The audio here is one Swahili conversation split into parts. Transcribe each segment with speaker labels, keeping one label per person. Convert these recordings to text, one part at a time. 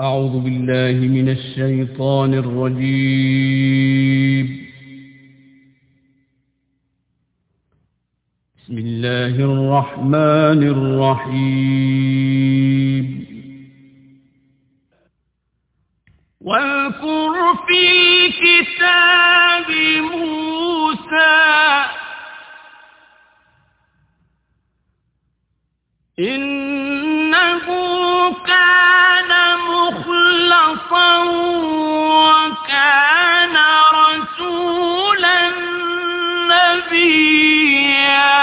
Speaker 1: أعوذ بالله من الشيطان الرجيم. بسم الله الرحمن الرحيم.
Speaker 2: واذكر في كتاب موسى إنه وكان رسولا نبيا.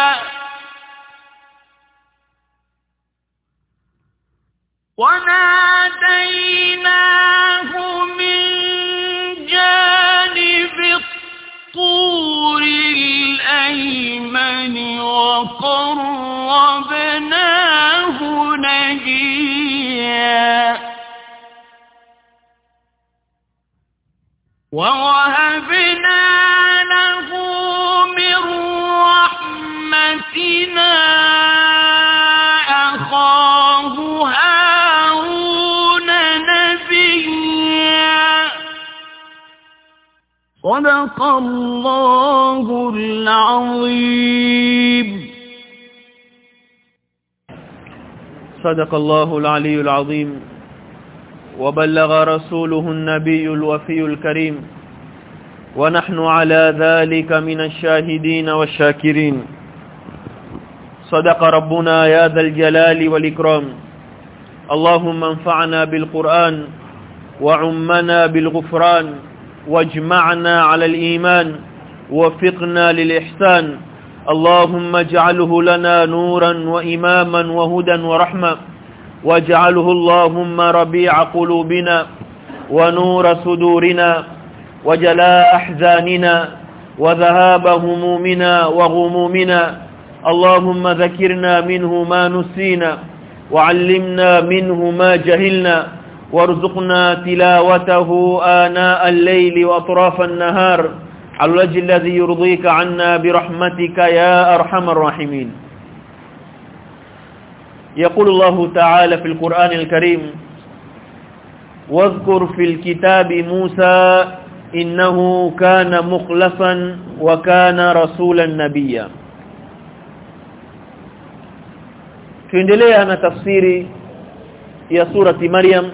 Speaker 2: وناديناه من جانب الطور الأيمن وقربناه ووهبنا له من رحمتنا أخاه هارون نبيا. صدق الله العظيم.
Speaker 3: صدق الله العلي العظيم. وبلغ رسوله النبي الوفي الكريم. ونحن على ذلك من الشاهدين والشاكرين. صدق ربنا يا ذا الجلال والإكرام. اللهم انفعنا بالقرآن وعمنا بالغفران واجمعنا على الإيمان وفقنا للإحسان. اللهم اجعله لنا نورا وإماما وهدى ورحمة. واجعله اللهم ربيع قلوبنا ونور صدورنا وجلاء أحزاننا وذهاب همومنا وغمومنا. اللهم ذكرنا منه ما نسينا وعلمنا منه ما جهلنا. وارزقنا تلاوته آناء الليل وأطراف النهار. على الوجه الذي يرضيك عنا برحمتك يا أرحم الراحمين. يقول الله تعالى في القرآن الكريم واذكر في الكتاب موسى إنه كان مخلصا وكان رسولا نبيا tuendelea na tafsiri ya surati Maryam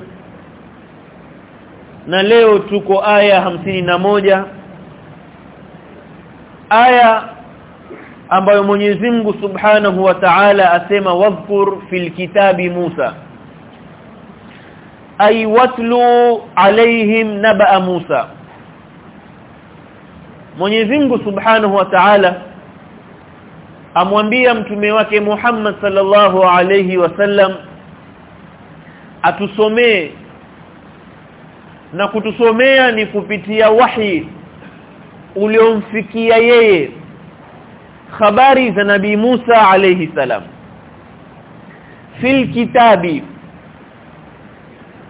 Speaker 3: na leo tuko aya hamsini na moja aya ambayo Mwenyezi Mungu Subhanahu wa Ta'ala asema wadhkur fil kitabi Musa. Ay watlu alaihim naba Musa. Mwenyezi Mungu Subhanahu wa Ta'ala amwambia mtume wake Muhammad sallallahu alayhi wasallam atusomee. Na kutusomea ni kupitia wahi uliomfikia yeye habari za nabii Musa alayhi salam fil kitabi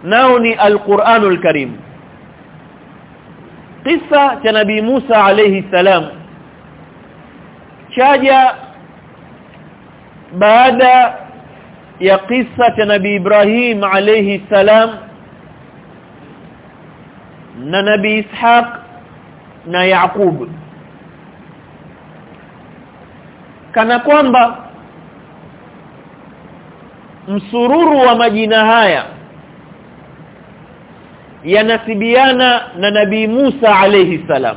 Speaker 3: nao ni alquranul karim kisa cha nabii Musa alayhi salam chaja baada ya kisa cha nabii Ibrahim alayhi salam na nabii Ishaq na Yaqub kana kwamba msururu wa majina haya yanasibiana na nabii Musa alayhi salam.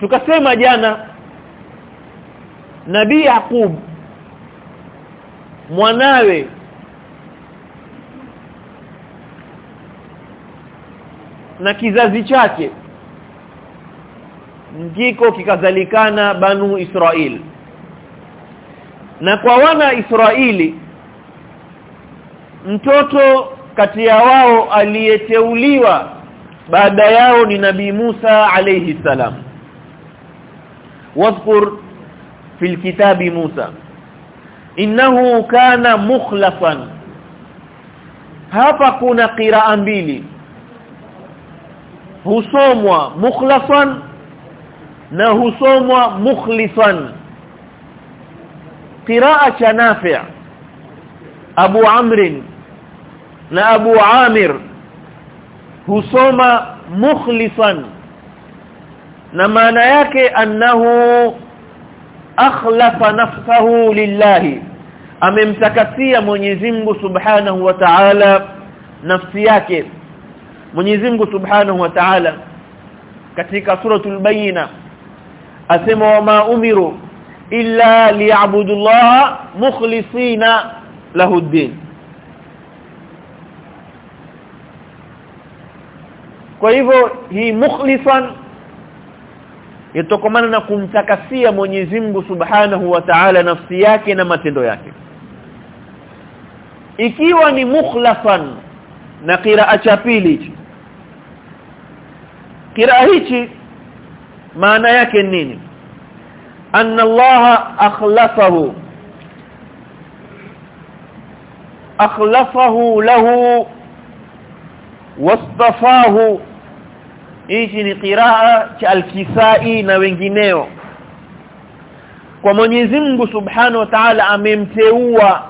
Speaker 3: Tukasema jana nabii Yaqub mwanawe na kizazi chake ndiko kikazalikana banu Israel na kwa wana Israeli mtoto kati ya wao aliyeteuliwa baada yao ni nabii Musa alayhi salam. Wadhkur fil kitabi Musa. Innahu kana mukhlasan hapa kuna qiraa mbili. Husomwa mukhlasan na husomwa mukhlisan qiraa cha nafi' Abu Amr na Abu Amir husoma mukhlisan na maana yake annahu akhlafa nafsahu lillahi. Amemtakasia Mwenyezi Mungu Subhanahu wa Ta'ala nafsi yake. Mwenyezi Mungu Subhanahu wa Ta'ala katika suratul bayina asema wama umiru illa liya'budu Allah mukhlisina lahu ad-din kwa hivyo hii mukhlisan yatokomana na kumtakasia Mwenyezi Mungu Subhanahu wa Ta'ala nafsi yake na matendo yake. Ikiwa ni mukhlasan na qiraa cha pili qiraa hichi maana yake nini? Anna Allah akhlafahu. Akhlafahu lahu wastafahu. Hichi ni qiraa cha al-Kisai na wengineo. Kwa Mwenyezi Mungu Subhanahu wa Ta'ala amemteua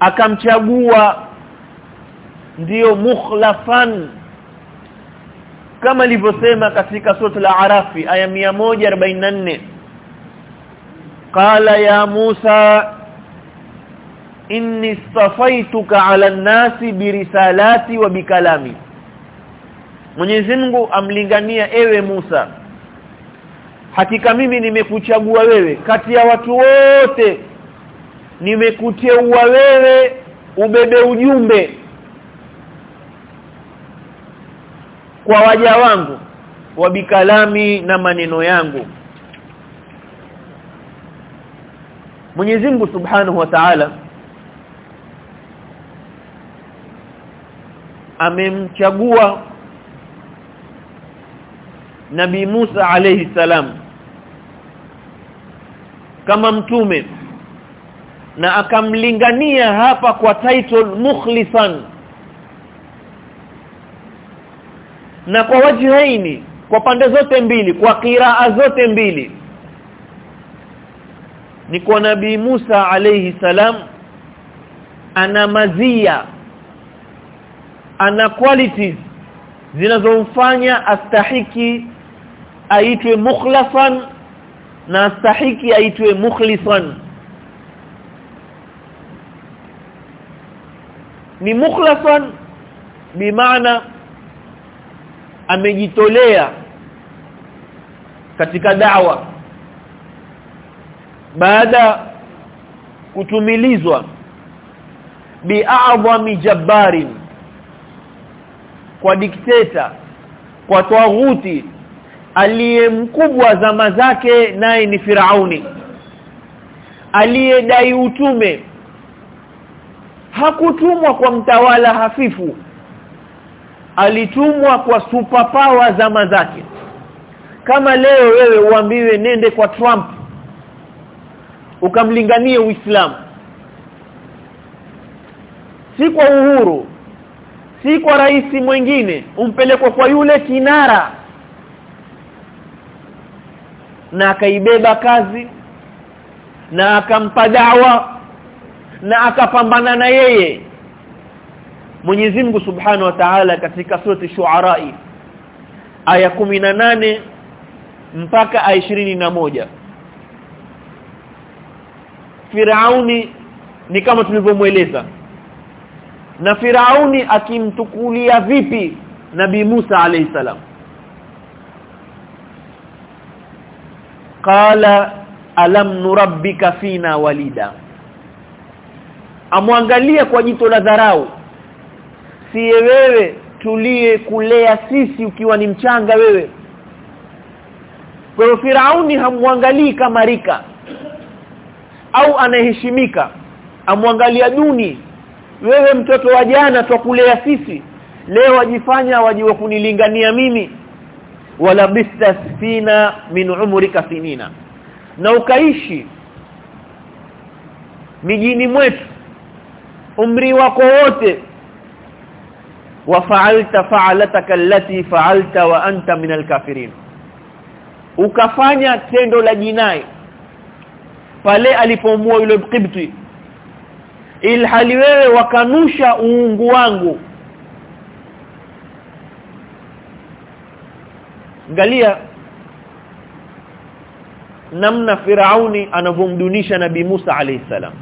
Speaker 3: akamchagua. Ndiyo mukhlafan kama alivyosema katika sura al-Arafi aya 144 qala ya Musa inni istafaituka ala nasi birisalati wa bikalami Mwenyezi Mungu amlingania ewe Musa. Hakika mimi nimekuchagua wewe kati ya watu wote nimekuteua wewe ubebe ujumbe kwa waja wangu wabikalami na maneno yangu. Mwenyezi Mungu Subhanahu wa Ta'ala amemchagua Nabii Musa alayhi salam kama mtume na akamlingania hapa kwa title mukhlisan na kwa wajhaini kwa pande zote mbili kwa qiraa zote mbili ni kwa nabii Musa alayhi salam ana mazia ana qualities zinazomfanya astahiki aitwe mukhlasan na astahiki aitwe mukhlisan. Ni mukhlasan bimaana amejitolea katika dawa. Baada kutumilizwa bi'a'zami jabbarin kwa dikteta kwa tawaghuti aliyemkubwa zama zake naye ni Firauni. Aliyedai utume hakutumwa kwa mtawala hafifu alitumwa kwa superpower zama zake. Kama leo wewe uambiwe nende kwa Trump ukamlinganie Uislamu. Si kwa uhuru si kwa rais mwingine umpelekwa kwa yule kinara na akaibeba kazi na akampa dawa na akapambana na yeye Mwenyezi Mungu Subhanahu wa Ta'ala katika surati Shu'ara aya nane mpaka aya ishirini na moja. Firauni ni kama tulivyomweleza na Firauni akimtukulia vipi nabi Musa alayhi salam? Qala alam nurabbika fina walida. Amwangalia kwa jito la dharau siye wewe tulie kulea sisi ukiwa ni mchanga wewe. Kwa hiyo Firauni hamwangalii kama rika au anaheshimika amwangalia duni. Wewe mtoto wa jana twakulea sisi leo wajifanya wajiwa kunilingania mimi. Wala bistasfina min umrika sinina. Na ukaishi mijini mwetu umri wako wote wafa'alta fa'alataka allati fa'alta wa anta min alkafirin ukafanya tendo la jinai pale alipomua yule Qibti ilhali wewe wakanusha uungu wangu. Angalia namna Firauni anavomdunisha Nabii Musa alayhi salam.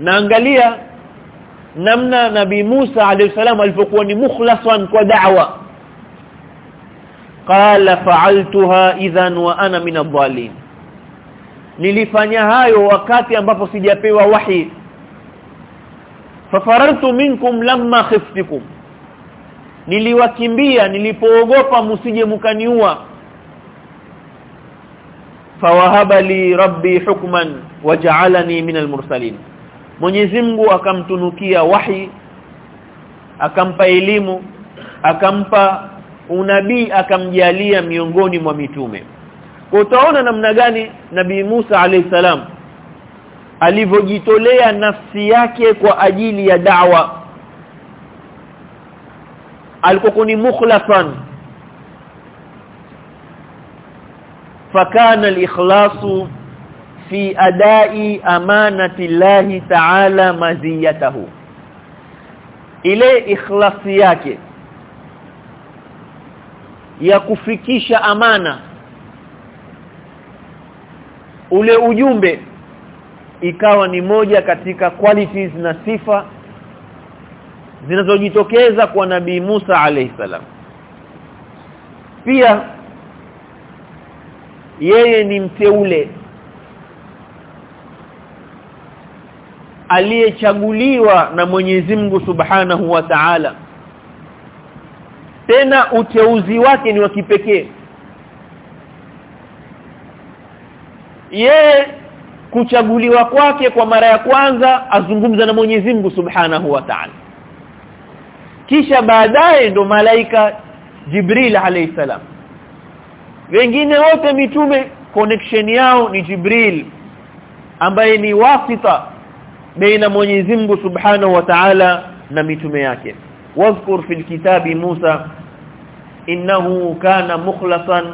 Speaker 3: Na angalia namna Nabii Musa alayhisalam alipokuwa ni mukhlasan kwa da'wa. Qala fa'altuha idhan wa ana min adh-dhalin. Nilifanya hayo wakati ambapo sijapewa wahi. Fafarartu minkum lamma khiftukum niliwakimbia nilipoogopa msije mkaniua fawahaba li rabbi hukman waj'alani min almursalin Mwenyezi Mungu akamtunukia wahi akampa elimu akampa unabii akamjalia miongoni mwa mitume. Kwa utaona namna gani Nabii Musa alayhisalam alivyojitolea nafsi yake kwa ajili ya da'wa. Alikokuni ni mukhlasan fakana al-ikhlasu fi adai amanati llahi ta'ala maziyatahu. Ile ikhlasi yake ya kufikisha amana ule ujumbe ikawa ni moja katika qualities na sifa zinazojitokeza kwa nabii Musa alayhi salam. Pia yeye ni mteule aliyechaguliwa na Mwenyezi Mungu Subhanahu wa Ta'ala. Tena uteuzi wake ni wa kipekee. Yeye kuchaguliwa kwake kwa mara ya kwanza azungumza na Mwenyezi Mungu Subhanahu wa Ta'ala. Kisha baadaye ndo malaika Jibril alayhi salam. Wengine wote mitume connection yao ni Jibril ambaye ni wasita baina Mwenyezi Mungu Subhanahu wa Ta'ala na mitume yake. Wazkur fil kitabi Musa innahu kana mukhlasan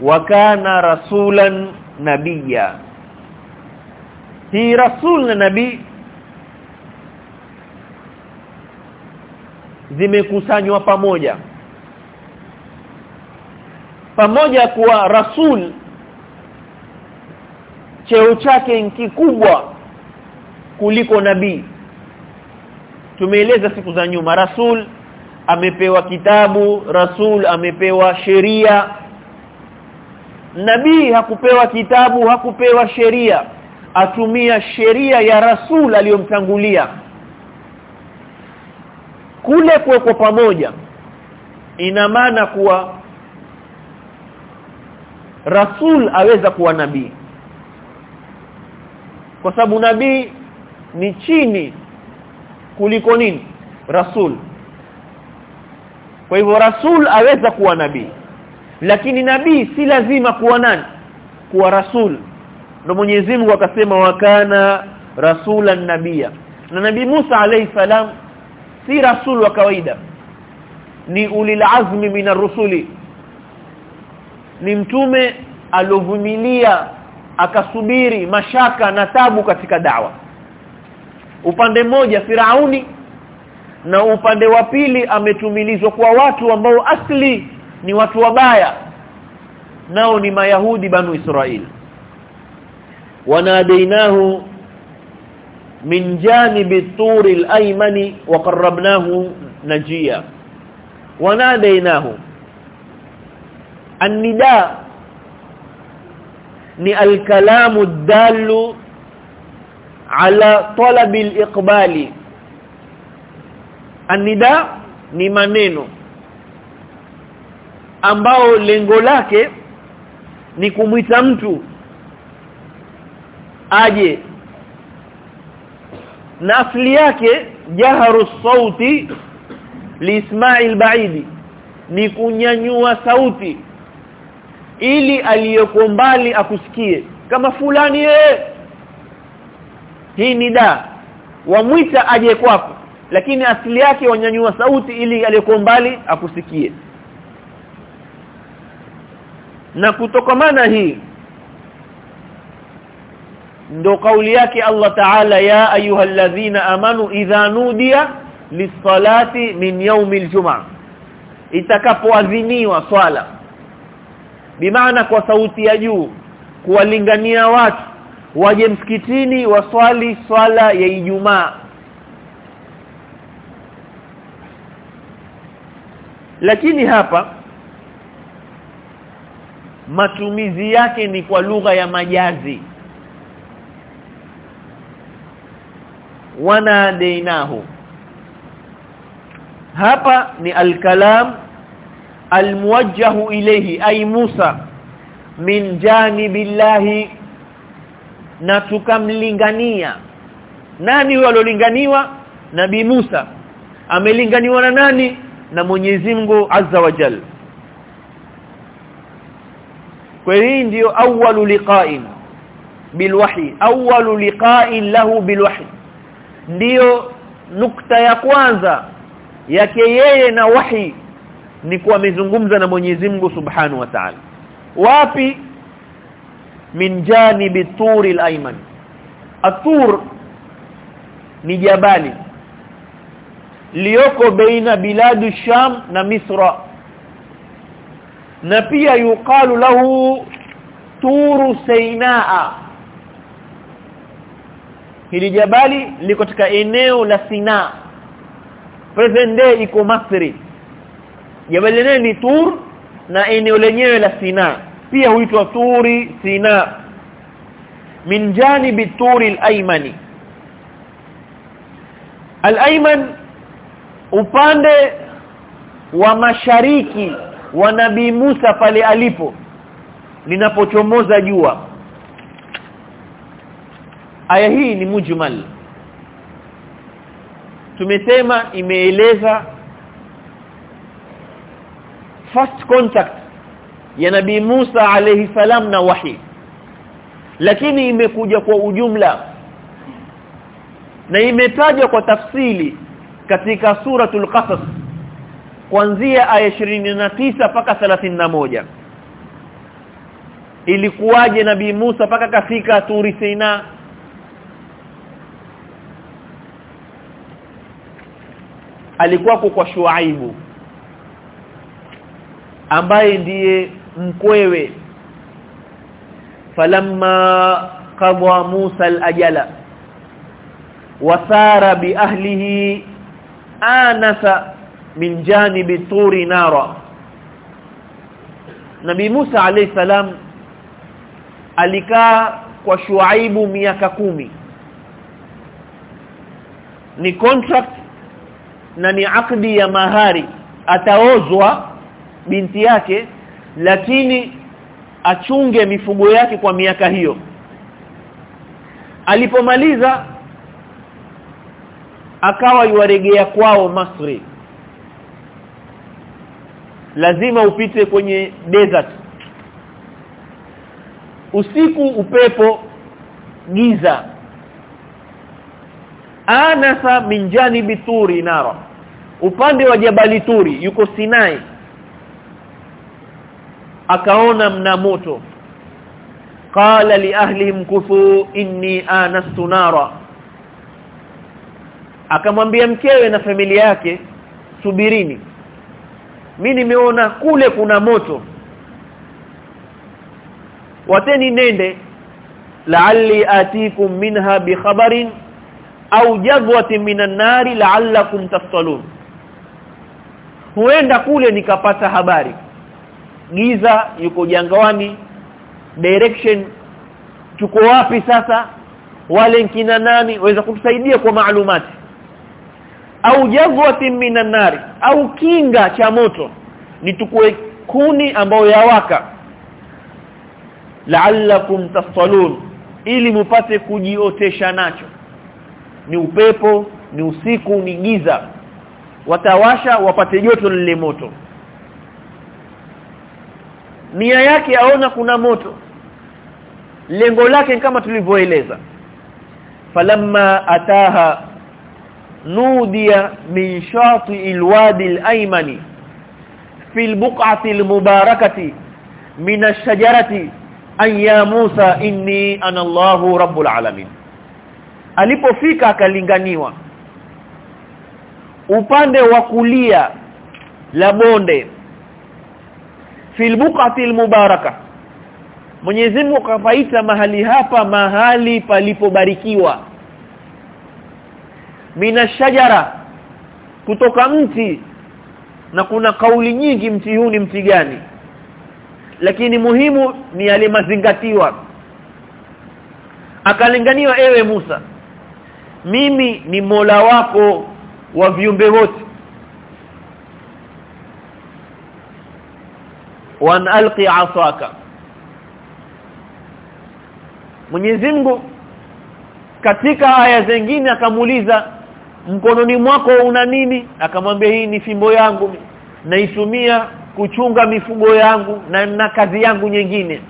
Speaker 3: wa kana rasulan nabiyya. Hii rasul na nabii zimekusanywa pamoja. Pamoja kuwa rasul cheo chake kikubwa kuliko nabii. Tumeeleza siku za nyuma rasul amepewa kitabu rasul amepewa sheria. Nabii hakupewa kitabu hakupewa sheria. Atumia sheria ya rasul aliyomtangulia. Kule kuwekwa pamoja ina maana kuwa rasul aweza kuwa nabii. Kwa sababu nabii ni chini kuliko nini? Rasul. Kwa hivyo rasul aweza kuwa nabii. Lakini nabii si lazima kuwa nani? Kuwa rasul. Ndio Mwenyezi Mungu akasema wakana rasulan nabia na nabii Musa alayhi salam si rasul wa kawaida. Ni ulil azmi min rusuli. Ni mtume alovumilia akasubiri mashaka na tabu katika dawa upande mmoja Firauni na upande wa pili ametumilizwa kwa watu ambao asli ni watu wabaya. Nao ni mayahudi banu israil. Wanadainahu min janibi turi al-aymani wa qarrabnahu najia. Wanadainahu an-nida ni al-kalamu ad-dallu ala talabil iqbali anida ni maneno ambao lengo lake ni kumwita mtu aje. Na asli yake jaharu sauti liisma'il ba'idi ni kunyanyua sauti ili aliyeko mbali akusikie. Kama fulani yeye hii ni da. Wamwita aje kwako. Lakini asili yake wanyanyua sauti ili aliyeko mbali akusikie. Na kutokamana hii ndo kauli yake Allah Ta'ala ya ayyuhalladhina amanu idha nudiya lis-salati min yawmil jum'a. Itakapoadhiniwa swala bimaana kwa sauti ya juu kuwalingania watu waje msikitini waswali swala ya Ijumaa. Lakini hapa matumizi yake ni kwa lugha ya majazi. Wana deinahu. Hapa ni alkalam almuwajjahu ilayhi ay Musa min janibillahi na tukamlingania. Nani huyo aliolinganiwa? Nabii Musa. Amelinganiwa na nani? Na Mwenyezi Mungu Azza wa Jalla. Kwa hii ndio awwalu liqa'in bilwahi awwalu liqa'in lahu bilwahi ndio nukta ya kwanza yake yeye na wahi ni kuwa amezungumza na Mwenyezi Mungu Subhanahu wa Ta'ala. Wapi min janibi turi al-ayman. Atur ni jabali. Liyoko baina biladu sham na misra. Na pia yuqalu lahu turu sainaa hili jabali liko katika eneo la Sina present day iko Masri. Jabali lenyewe ni Tur na eneo lenyewe la Sina pia huitwa Turi Sina. Min janibi turi al-aymani al-ayman upande wa mashariki wa nabii Musa pale alipo linapochomoza jua. Aya hii ni mujmal. Tumesema imeeleza first contact ya nabii Musa alayhi salam na wahi. Lakini imekuja kwa ujumla na imetajwa kwa tafsili katika suratul qasas kuanzia aya 29 paka 31 ilikuwaje nabii Musa paka kafika Turi Sina? Alikuwa kwa Shuaibu ambaye ndiye mkwewe. Falamma qadwa Musa al-ajala wasara bi ahlihi anasa min janibi turi nara. Nabi Musa alayhi salam alikaa kwa Shuaibu miaka kumi. Ni contract na ni akdi ya mahari. Ataozwa binti yake lakini achunge mifugo yake kwa miaka hiyo. Alipomaliza akawa yuaregea kwao Masri. Lazima upite kwenye desert. Usiku upepo giza. Anasa min janibi turi nara. Upande wa jabali turi yuko Sinai akaona mna moto. Qala li ahlihim kufu inni anastu nara. Akamwambia mkewe na familia yake subirini mimi nimeona kule kuna moto. Wateni nende la'alli atikum minha bi khabarin au jadwatin minan nari la'allakum taftalun. Huenda kule nikapata habari giza yuko jangwani direction tuko wapi sasa? Wale kina nani? Waweza kutusaidia kwa maalumati. Au jazwatin minan nari au kinga cha moto. Ni tukue kuni ambayo yawaka. La'allakum taftalun ili mupate kujiotesha nacho. Ni upepo ni usiku ni giza. Watawasha wapate joto lile moto nia yake aona kuna moto. Lengo lake kama tulivyoeleza. Falamma ataha nudiya min shati alwadi alaymani fi albuq'ati almubarakati min ash-shajarati an ya Musa inni ana Allahu rabbul alamin. Alipofika akalinganiwa. Upande wa kulia la bonde fil buqatil mubaraka. Mwenyezi Mungu akapaita mahali hapa mahali palipobarikiwa. Mina shajara kutoka mti na kuna kauli nyingi mti huu ni mti gani? Lakini muhimu ni yale mazingatiwa. Akalinganiwa ewe Musa mimi ni Mola wako wa viumbe wote wan alqi asaka. Mwenyezi Mungu katika aya zingine akamuuliza mkononi mwako una nini? Akamwambia hii ni fimbo yangu naitumia kuchunga mifugo yangu na na kazi yangu nyingine.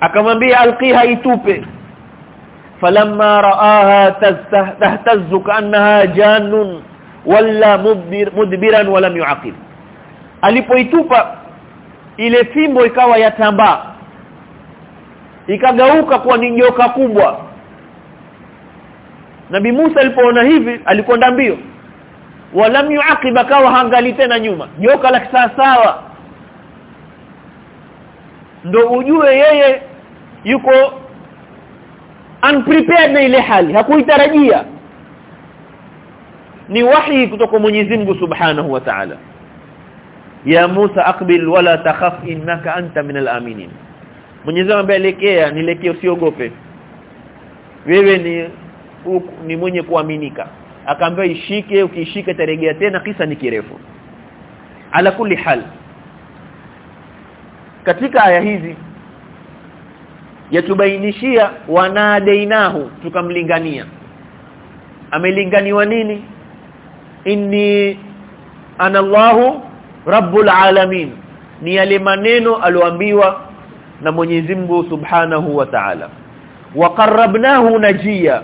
Speaker 3: Akamwambia alqiha itupe falamma raaha tahtazzu kaannaha jannun wala mudbir mudbiran wala yuaqib alipoitupa ile fimbo ikawa yatambaa ikagauka kuwa ni joka kubwa. Nabi Musa alipoona hivi alikwenda mbio. Walam yuaqib kawa hangali tena nyuma. Joka la sawa. Ndo ujue yeye yuko unprepared na ile hali. Hakuitarajia. Ni wahi kutoka Mwenyezi Mungu Subhanahu wa Ta'ala ya Musa aqbil wala takhaf innaka anta min aminin. Mwenyezi Mungu elekea nilekee usiogope. Wewe ni u, ni mwenye kuaminika. Akaambia ishike ukishika taregea tena kisa ni kirefu. Ala kulli hal katika aya hizi yatubainishia wanadeinahu tukamlingania. Amelinganiwa nini? Inni ana Allahu rabbul alamin. Ni yale maneno aloambiwa na Mwenyezi Mungu Subhanahu wa Ta'ala. Waqarrabnahu najia.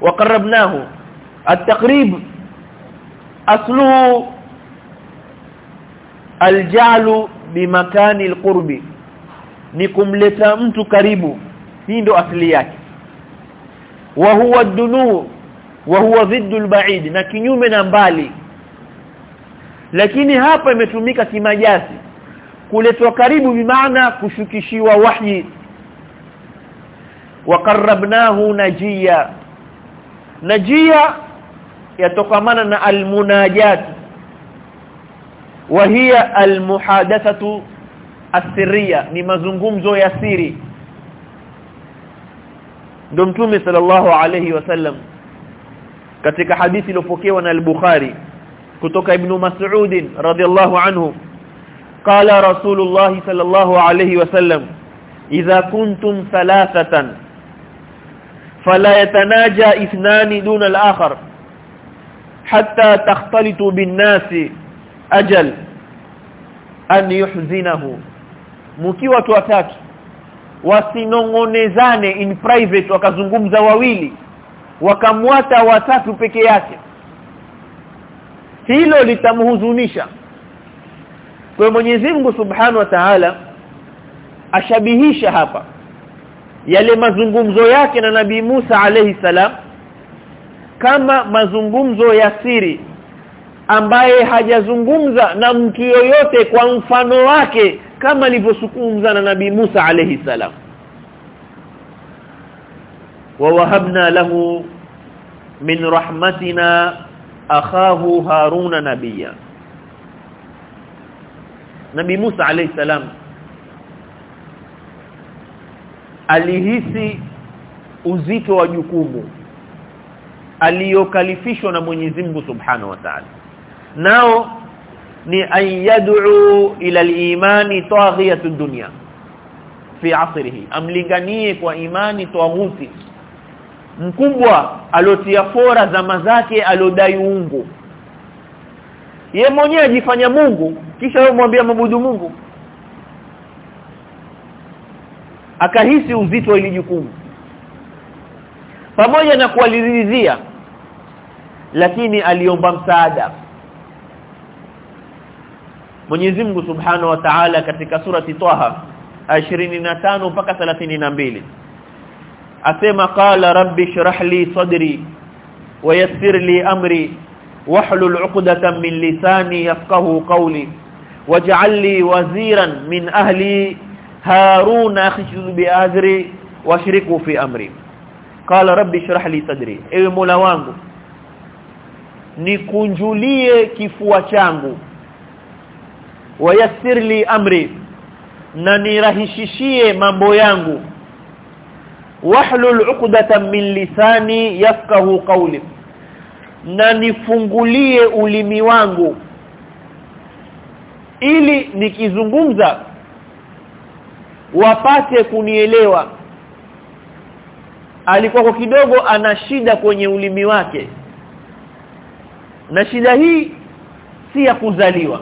Speaker 3: Waqarrabnahu at-taqrib. Asluhu aljalu bimakani alqurbi. Ni kumleta mtu karibu. Hii ndo asili yake. Wa huwa ad-dunu. Wa huwa dhiddu al-ba'id. Na kinyume na mbali lakini hapa imetumika kimajazi kuletwa karibu bimaana kushukishiwa wahyi. Waqarrabnahu najia najia yatokamana na almunajat wa hiya almuhadathatu asirria ni mazungumzo ya siri. Ndo mtume sallallahu alayhi wasallam katika hadithi iliyopokewa na al-Bukhari kutoka ibn Mas'ud radhiallahu anhu. Qala rasulullah sallallahu alayhi wasallam idha kuntum thalathatan fala yatanaja ithnani duna al-akhar hatta takhtalitu bin-nasi ajal an yuhzinahu. Mkiwa watu watatu wasinongonezane in private wakazungumza wawili wakamwata watatu peke yake hilo litamhuzunisha. Kwa Mwenyezi Mungu Subhanahu wa Ta'ala ashabihisha hapa yale mazungumzo yake na Nabii Musa alayhi salam kama mazungumzo ya siri ambaye hajazungumza na mtu yoyote kwa mfano wake kama alivyozungumza na Nabii Musa alayhi salam. Wa wahabna lahu min rahmatina akhahu haruna nabia Nabii Musa alayhi salam alihisi uzito wa jukumu aliyokalifishwa na Mwenyezi Mungu Subhanahu wa Ta'ala. Nao ni ayad'u ila al-imani taghiyatu dunya fi asrihi amlinganie kwa imani tawuti mkubwa aliotia fora zama zake alodai uungu. Ye mwenyewe ajifanya Mungu kisha wewe mwambie mabudu Mungu. Akahisi uzito wa jukumu. Pamoja na kualiridhia lakini aliomba msaada. Mwenyezi Mungu Subhanahu wa Ta'ala katika surati Taha 25 mpaka 32 asema qala rabbi shrah li sadri wayassir li amri wahlul 'uqdatan min lisani yafqahu qawli waj'al li waziran min ahli haruna akhshud bi azri washriku fi amri. Qala rabbi shrah li sadri. Ewe mola wangu nikunjulie kifua changu wayassir li amri na nirahishishie mambo yangu wahlul 'uqdatan min lisani yafqahu qawli. Na nifungulie ulimi wangu. Ili nikizungumza wapate kunielewa. Alikuwa kwa kidogo ana shida kwenye ulimi wake. Na shida hii si ya kuzaliwa.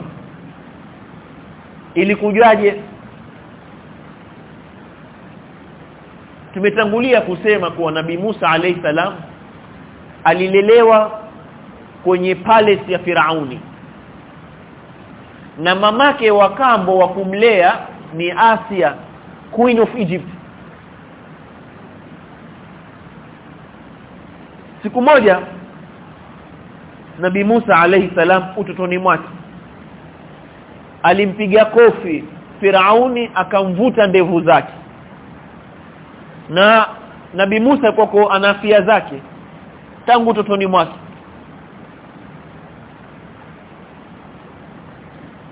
Speaker 3: Ili kujuaje tumetangulia kusema kuwa nabii Musa alayhi salam alilelewa kwenye palace ya Firauni. Na mamake wa kambo wa kumlea ni Asia queen of Egypt. Siku moja Nabii Musa alayhi salam utotoni mwake alimpiga kofi Firauni akamvuta ndevu zake na nabi Musa kwako ana afia zake tangu utotoni mwake.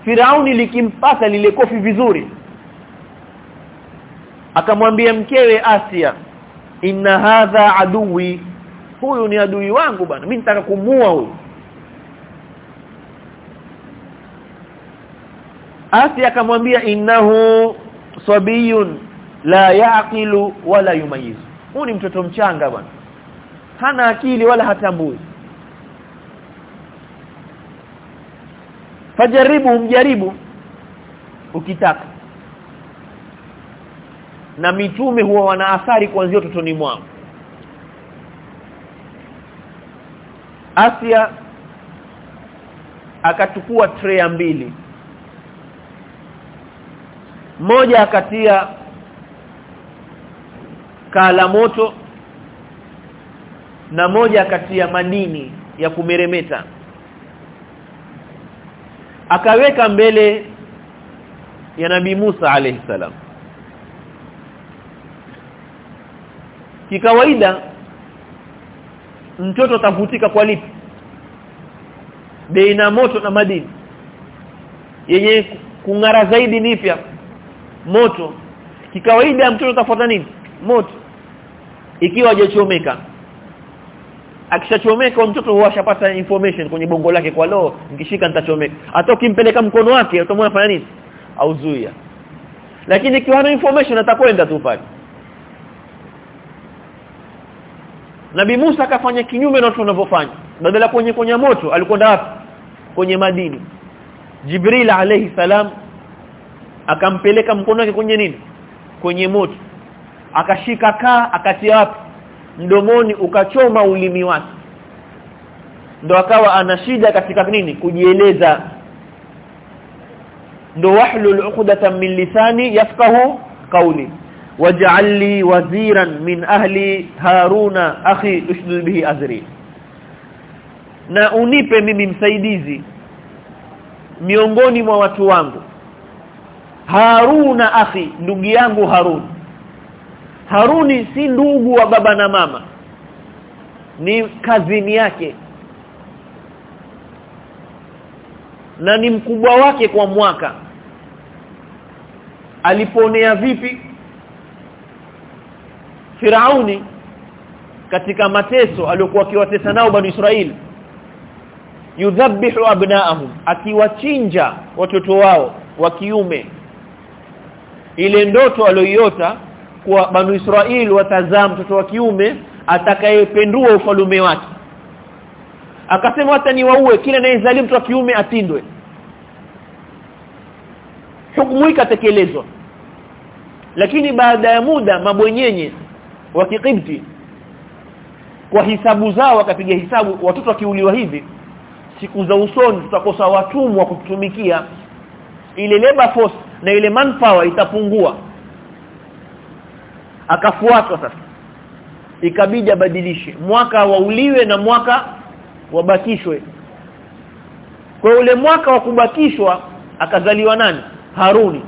Speaker 3: Firauni likimpata lile kofi vizuri akamwambia mkewe Asia inna hadha aduwi huyu ni adui wangu bana mimi nitaka kumua huyu. Asia akamwambia innahu sabiyun la yaqilu wala yumayiz huu ni mtoto mchanga bwana. Hana akili wala hatambui. Fajaribu mjaribu ukitaka. Na mitume huwa wana athari kuanzia utotoni mwao. Asia akachukua tray mbili. Moja akatia kala moto na moja kati ya madini ya kumeremeta. Akaweka mbele ya nabii Musa alayhi salam. Kikawaida mtoto tafutika kwa lipi? Baina moto na madini. Yenye kungara zaidi nipya moto. Kikawaida mtoto tafuta nini? Moto ikiwa hajachomeka. Akishachomeka mtoto huwa ashapata information kwenye bongo lake kwa loo. Nikishika nitachomeka. Hata ukimpeleka mkono wake utamwona fanya nini? Auzuia. Lakini ikiwa na information atakwenda tu pale. Nabii Musa akafanya kinyume na watu wanavyofanya. Badala kwenye kwenye moto alikwenda wapi? Kwenye madini. Jibril alayhi salam akampeleka mkono wake kwenye nini? Kwenye moto akashika kaa akatia wapi? Mdomoni ukachoma ulimi wake. Ndo akawa ana shida katika nini? Kujieleza. Ndo wahlul uqdatan min lisani yafqahu qawli. Waj'al li waziran min ahli haruna akhi ushdud bihi azri. Na unipe mimi msaidizi miongoni mwa watu wangu. Haruna akhi ndugu yangu Harun Haruni si ndugu wa baba na mama. Ni kazini yake. Na ni mkubwa wake kwa mwaka. Aliponea vipi? Firauni katika mateso aliyokuwa akiwatesa nao bani Israeli yudhabihu abnaahum akiwachinja watoto wao wa kiume. Ile ndoto aliyoiota kwa banu Israeli watazaa mtoto wa kiume atakayependua ufalume wake. Akasema hata ni waue kila anayezali mtoto wa kiume atindwe. Hukumu ikatekelezwa. Lakini baada ya muda mabwenyenye wa kikibti kwa hisabu zao wakapiga hisabu watoto wakiuliwa hivi siku za usoni tutakosa watumwa kutumikia. Ile labor force na ile manpower itapungua akafuatwa sasa. Ikabidi abadilishe. Mwaka wauliwe na mwaka wabakishwe. Kwa ule mwaka wa kubakishwa akazaliwa nani? Haruni.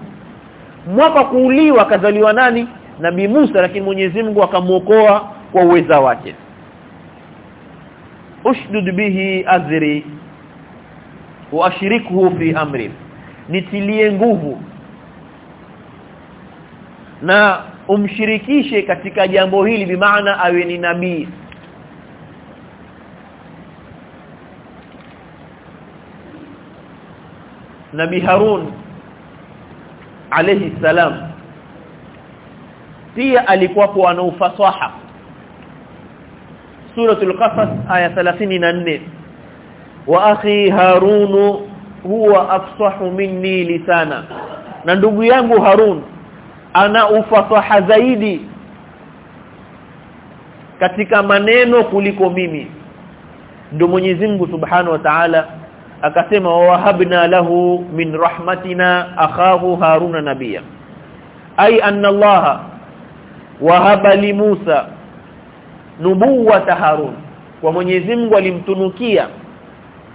Speaker 3: Mwaka kuuliwa akazaliwa nani? Nabii Musa lakini Mwenyezi Mungu akamuokoa kwa uweza wake. Ushdud bihi azri wa ashirikuhu fi amri. Nitilie nguvu. Na umshirikishe katika jambo hili bimaana awe ni nabii. Nabi Harun alayhi salam pia alikuwa kwa ana ufasaha. Suratul Qasas aya 34 wa akhi Harun huwa afsahu minni lisana. Na ndugu yangu Harun ana ufasaha zaidi katika maneno kuliko mimi. Ndio Mwenyezi Mungu Subhanahu wa Ta'ala akasema wahabna lahu min rahmatina akhahu haruna nabia ay anna allaha wahaba li Musa nubuwata Harun. Kwa Mwenyezi Mungu alimtunukia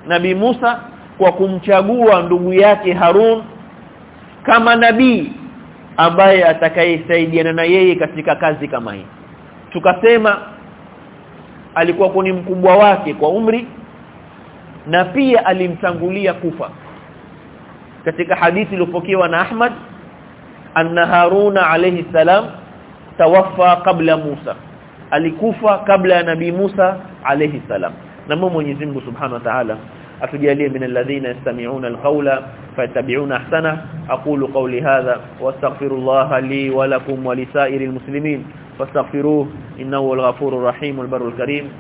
Speaker 3: Nabii Musa kwa kumchagua ndugu yake Harun kama nabii ambaye atakayesaidiana na yeye katika kazi kama hii. Tukasema alikuwa kuni mkubwa wake kwa umri na pia alimtangulia kufa. Katika hadithi iliyopokewa na Ahmad anna Haruna alayhi salam tawaffa kabla Musa. Alikufa kabla ya nabii Musa alayhi salam. Na Mwenyezi Mungu Subhanahu wa Ta'ala atujalie min alladhina yastami'una alqawla fayattabi'una ahsana aqulu qawli hadha wastaghfirullaha li wa lakum wa lisairil muslimin fastaghfiruhu innahu al-ghafurur rahim al-barrul karim